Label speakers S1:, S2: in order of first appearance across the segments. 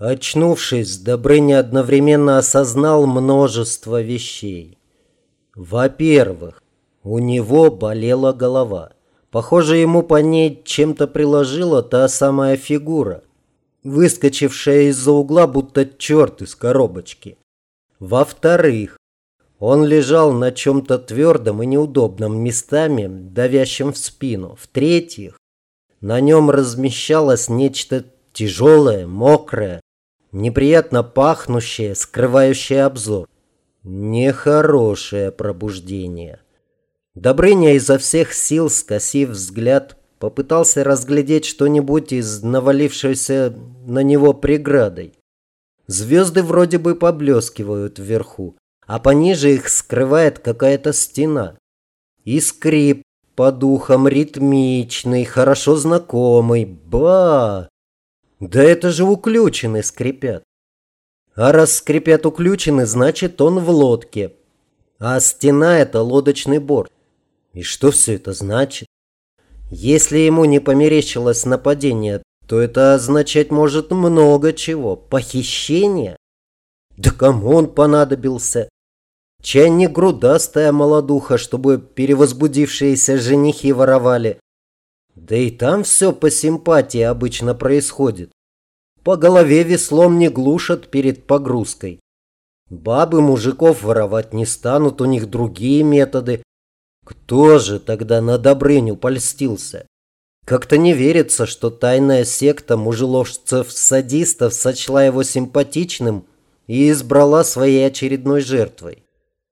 S1: Очнувшись, Добрыня одновременно осознал множество вещей. Во-первых, у него болела голова. Похоже, ему по ней чем-то приложила та самая фигура, выскочившая из-за угла, будто черт из коробочки. Во-вторых, он лежал на чем-то твердом и неудобном местами, давящем в спину. В-третьих, на нем размещалось нечто тяжелое, мокрое, неприятно пахнущее, скрывающее обзор. Нехорошее пробуждение. Добрыня изо всех сил, скосив взгляд, попытался разглядеть что-нибудь из навалившейся на него преградой. Звезды вроде бы поблескивают вверху, а пониже их скрывает какая-то стена. И скрип по духам ритмичный, хорошо знакомый. Ба! Да это же уключены скрипят. А раз скрипят уключены, значит он в лодке. А стена – это лодочный борт. И что все это значит? Если ему не померещилось нападение, то это означать может много чего. Похищение? Да кому он понадобился? Чай грудастая молодуха, чтобы перевозбудившиеся женихи воровали. Да и там все по симпатии обычно происходит. По голове веслом не глушат перед погрузкой. Бабы мужиков воровать не станут, у них другие методы. Кто же тогда на Добрыню польстился? Как-то не верится, что тайная секта мужеложцев-садистов сочла его симпатичным и избрала своей очередной жертвой.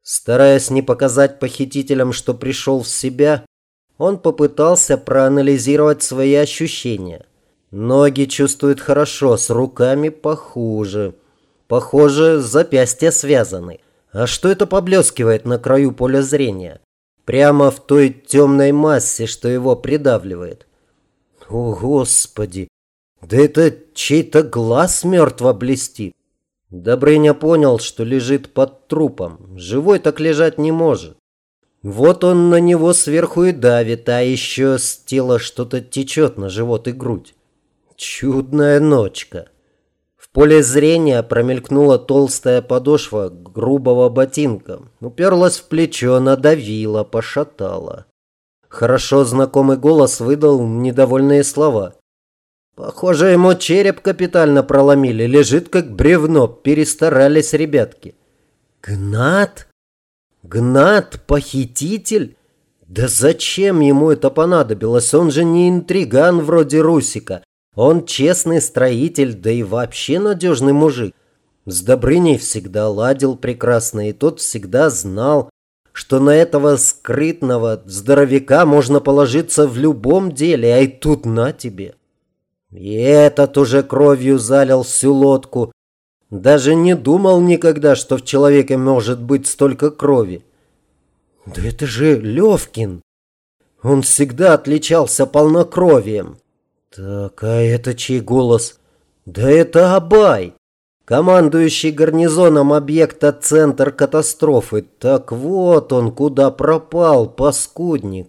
S1: Стараясь не показать похитителям, что пришел в себя, он попытался проанализировать свои ощущения. Ноги чувствует хорошо, с руками похуже. Похоже, запястья связаны. А что это поблескивает на краю поля зрения? Прямо в той темной массе, что его придавливает. О, Господи! Да это чей-то глаз мертво блестит. Добрыня понял, что лежит под трупом. Живой так лежать не может. Вот он на него сверху и давит, а еще с тела что-то течет на живот и грудь. Чудная ночка. В поле зрения промелькнула толстая подошва грубого ботинка. Уперлась в плечо, надавила, пошатала. Хорошо знакомый голос выдал недовольные слова. Похоже, ему череп капитально проломили. Лежит как бревно. Перестарались ребятки. Гнат? Гнат, похититель? Да зачем ему это понадобилось? Он же не интриган вроде Русика. Он честный строитель, да и вообще надежный мужик. С Добрыней всегда ладил прекрасно, и тот всегда знал, что на этого скрытного здоровяка можно положиться в любом деле, а и тут на тебе. И этот уже кровью залил всю лодку, даже не думал никогда, что в человеке может быть столько крови. Да это же Левкин. Он всегда отличался полнокровием. Так, а это чей голос? Да это Абай, командующий гарнизоном объекта «Центр катастрофы». Так вот он куда пропал, паскудник.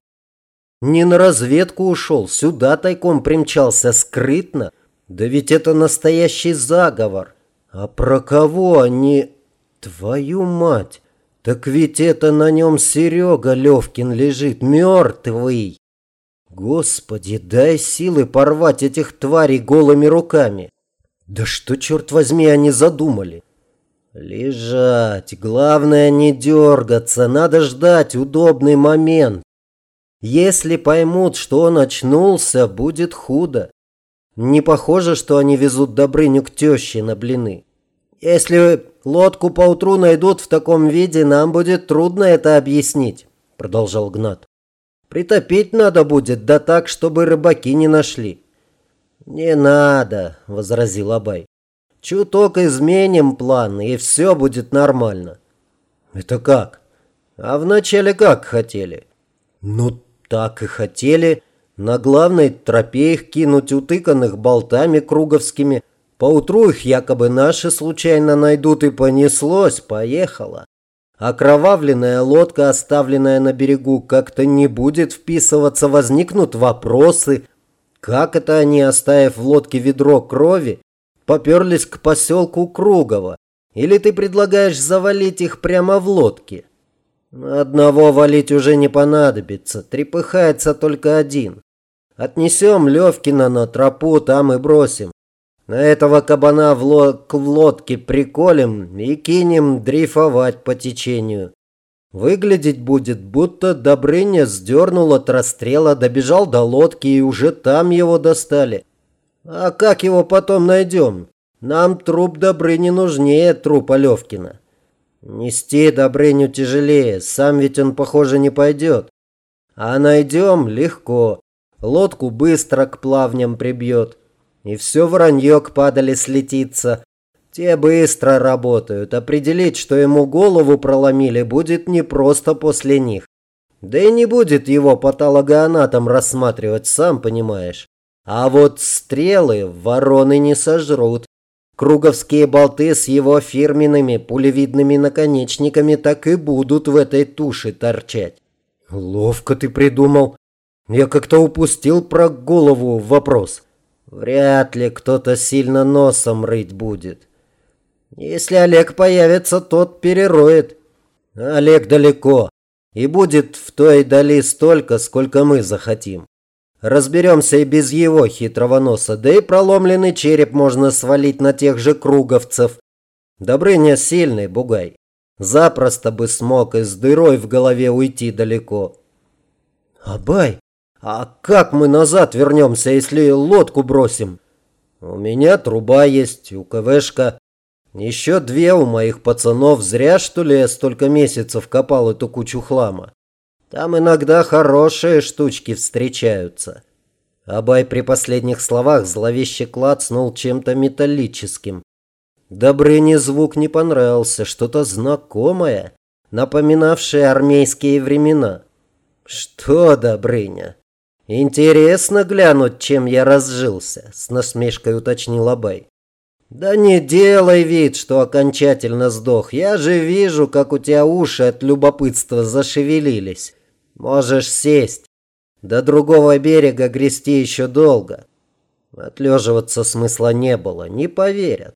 S1: Не на разведку ушел, сюда тайком примчался скрытно. Да ведь это настоящий заговор. А про кого они... Твою мать! Так ведь это на нем Серега Левкин лежит, мертвый. Господи, дай силы порвать этих тварей голыми руками. Да что, черт возьми, они задумали? Лежать, главное не дергаться, надо ждать удобный момент. Если поймут, что он очнулся, будет худо. Не похоже, что они везут Добрыню к теще на блины. Если лодку поутру найдут в таком виде, нам будет трудно это объяснить, продолжал Гнат. Притопить надо будет, да так, чтобы рыбаки не нашли. Не надо, возразил Абай. Чуток изменим план, и все будет нормально. Это как? А вначале как хотели? Ну, так и хотели. На главной тропе их кинуть утыканных болтами круговскими. Поутру их якобы наши случайно найдут и понеслось, поехало. Окровавленная лодка, оставленная на берегу, как-то не будет вписываться, возникнут вопросы. Как это они, оставив в лодке ведро крови, поперлись к поселку Кругово. Или ты предлагаешь завалить их прямо в лодке? Одного валить уже не понадобится, трепыхается только один. Отнесем Левкина на тропу, там и бросим. На этого кабана в, лод в лодке приколем и кинем дрейфовать по течению. Выглядеть будет, будто Добрыня сдернул от расстрела, добежал до лодки и уже там его достали. А как его потом найдем? Нам труп Добрыни нужнее трупа Левкина. Нести Добрыню тяжелее, сам ведь он, похоже, не пойдет. А найдем легко. Лодку быстро к плавням прибьет. И все вранье к падали слетится. Те быстро работают. Определить, что ему голову проломили, будет не просто после них. Да и не будет его патологоанатом рассматривать, сам понимаешь. А вот стрелы вороны не сожрут. Круговские болты с его фирменными пулевидными наконечниками так и будут в этой туше торчать. Ловко ты придумал. Я как-то упустил про голову вопрос. Вряд ли кто-то сильно носом рыть будет. Если Олег появится, тот перероет. Олег далеко. И будет в той дали столько, сколько мы захотим. Разберемся и без его хитрого носа, да и проломленный череп можно свалить на тех же круговцев. Добрыня сильный, бугай. Запросто бы смог и с дырой в голове уйти далеко. Абай, а как мы назад вернемся, если лодку бросим? У меня труба есть, у КВшка. Еще две у моих пацанов. Зря, что ли, я столько месяцев копал эту кучу хлама. Там иногда хорошие штучки встречаются. Абай при последних словах зловеще клацнул чем-то металлическим. Добрыне звук не понравился, что-то знакомое, напоминавшее армейские времена. «Что, Добрыня, интересно глянуть, чем я разжился?» – с насмешкой уточнил Абай. «Да не делай вид, что окончательно сдох. Я же вижу, как у тебя уши от любопытства зашевелились. Можешь сесть. До другого берега грести еще долго. Отлеживаться смысла не было, не поверят.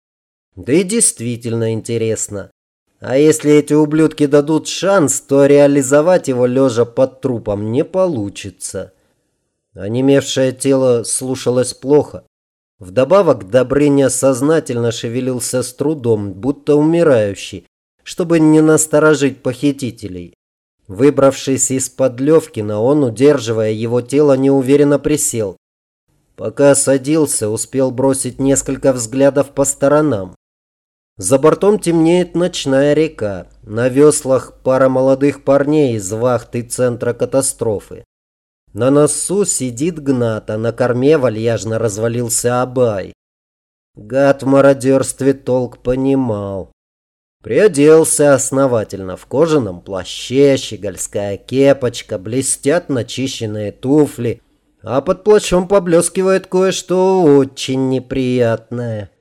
S1: Да и действительно интересно. А если эти ублюдки дадут шанс, то реализовать его лежа под трупом не получится. Онемевшее тело слушалось плохо. Вдобавок Добрыня сознательно шевелился с трудом, будто умирающий, чтобы не насторожить похитителей. Выбравшись из-под Левкина, он, удерживая его тело, неуверенно присел. Пока садился, успел бросить несколько взглядов по сторонам. За бортом темнеет ночная река. На веслах пара молодых парней из вахты центра катастрофы. На носу сидит Гнат, а на корме вальяжно развалился Абай. Гад в мародерстве толк понимал. Приоделся основательно в кожаном плаще, щегольская кепочка, блестят начищенные туфли, а под плащом поблескивает кое-что очень неприятное.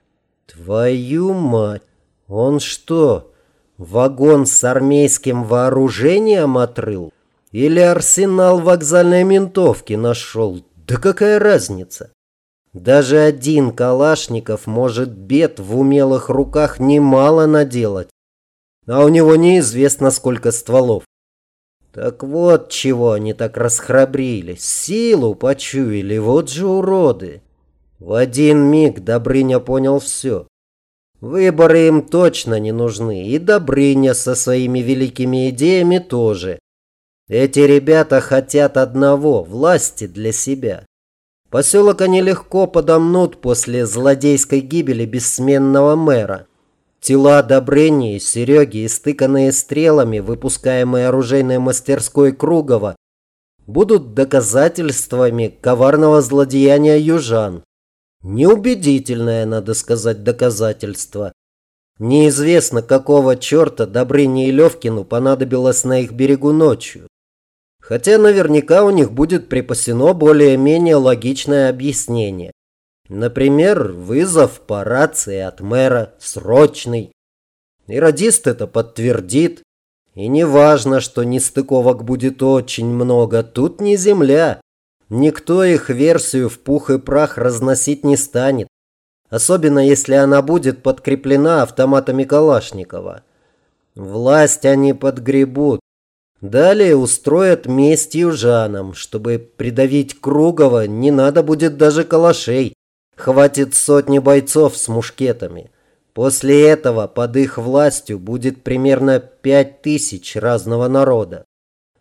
S1: Твою мать! Он что, вагон с армейским вооружением отрыл? Или арсенал вокзальной ментовки нашел? Да какая разница? Даже один Калашников может бед в умелых руках немало наделать. А у него неизвестно сколько стволов. Так вот чего они так расхрабрились. Силу почуяли, вот же уроды. В один миг Добрыня понял все. Выборы им точно не нужны, и Добрыня со своими великими идеями тоже. Эти ребята хотят одного – власти для себя. Поселок они легко подомнут после злодейской гибели бессменного мэра. Тела Добрыни и Сереги, истыканные стрелами, выпускаемые оружейной мастерской Кругова, будут доказательствами коварного злодеяния южан. Неубедительное, надо сказать, доказательство. Неизвестно, какого черта Добрыне и Левкину понадобилось на их берегу ночью. Хотя наверняка у них будет припасено более-менее логичное объяснение. Например, вызов по рации от мэра, срочный. И радист это подтвердит. И не важно, что нестыковок будет очень много, тут не земля. Никто их версию в пух и прах разносить не станет. особенно если она будет подкреплена автоматами Калашникова. Власть они подгребут. Далее устроят месть южанам. Чтобы придавить Кругова, не надо будет даже калашей. Хватит сотни бойцов с мушкетами. После этого под их властью будет примерно пять тысяч разного народа.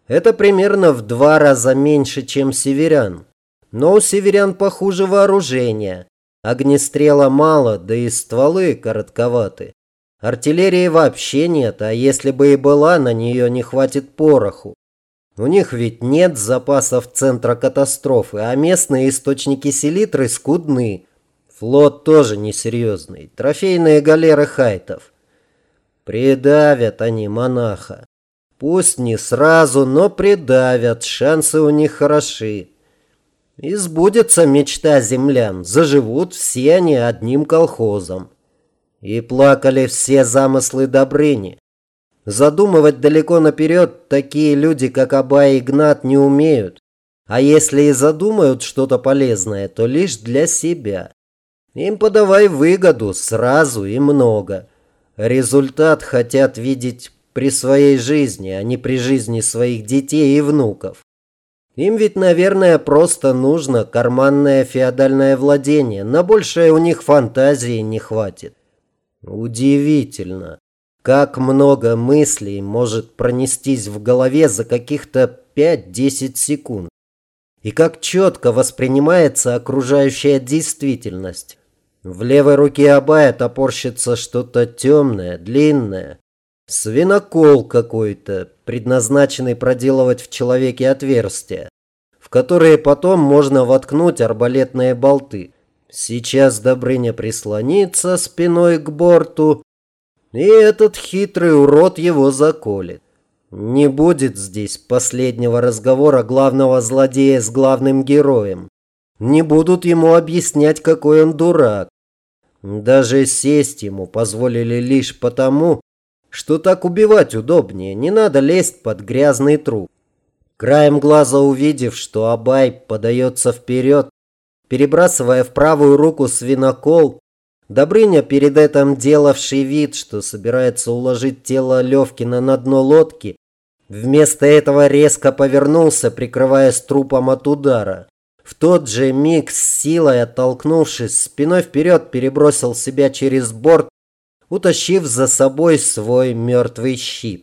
S1: Это примерно в два раза меньше, чем северян. Но у северян похуже вооружение. Огнестрела мало, да и стволы коротковаты. Артиллерии вообще нет, а если бы и была, на нее не хватит пороху. У них ведь нет запасов центра катастрофы, а местные источники селитры скудны. Флот тоже несерьезный. Трофейные галеры хайтов. Придавят они монаха. Пусть не сразу, но придавят. Шансы у них хороши. И сбудется мечта землян. Заживут все они одним колхозом. И плакали все замыслы Добрыни. Задумывать далеко наперед такие люди, как Абай и Игнат, не умеют. А если и задумают что-то полезное, то лишь для себя. Им подавай выгоду сразу и много. Результат хотят видеть при своей жизни, а не при жизни своих детей и внуков. Им ведь, наверное, просто нужно карманное феодальное владение. На большее у них фантазии не хватит. Удивительно, как много мыслей может пронестись в голове за каких-то 5-10 секунд. И как четко воспринимается окружающая действительность. В левой руке Абая топорщится что-то темное, длинное. Свинокол какой-то, предназначенный проделывать в человеке отверстия, в которые потом можно воткнуть арбалетные болты. Сейчас Добрыня прислонится спиной к борту, и этот хитрый урод его заколет. Не будет здесь последнего разговора главного злодея с главным героем. Не будут ему объяснять, какой он дурак. Даже сесть ему позволили лишь потому, что так убивать удобнее, не надо лезть под грязный труп. Краем глаза увидев, что Абай подается вперед, перебрасывая в правую руку свинокол, Добрыня, перед этим делавший вид, что собирается уложить тело Левкина на дно лодки, вместо этого резко повернулся, прикрываясь трупом от удара. В тот же миг с силой оттолкнувшись, спиной вперед перебросил себя через борт, утащив за собой свой мертвый щит.